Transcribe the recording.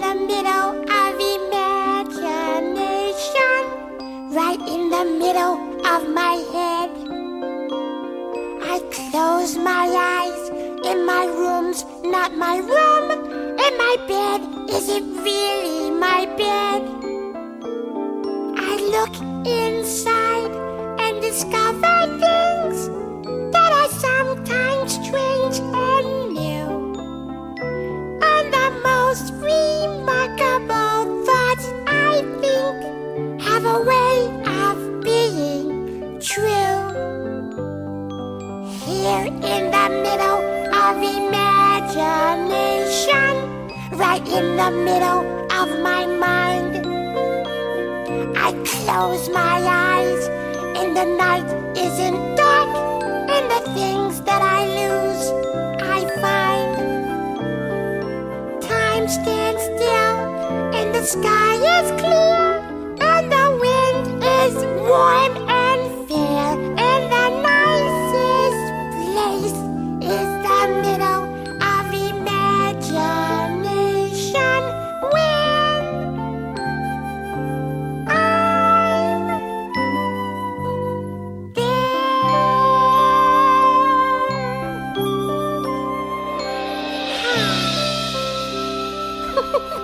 middle of imagination, right in the middle of my head. I close my eyes in my room's not my room, and my bed is it really my bed? I look inside in the middle of imagination, right in the middle of my mind. I close my eyes, and the night isn't dark, and the things that I lose, I find. Time stands still, and the sky is clear. is the middle of imagination when I'm there.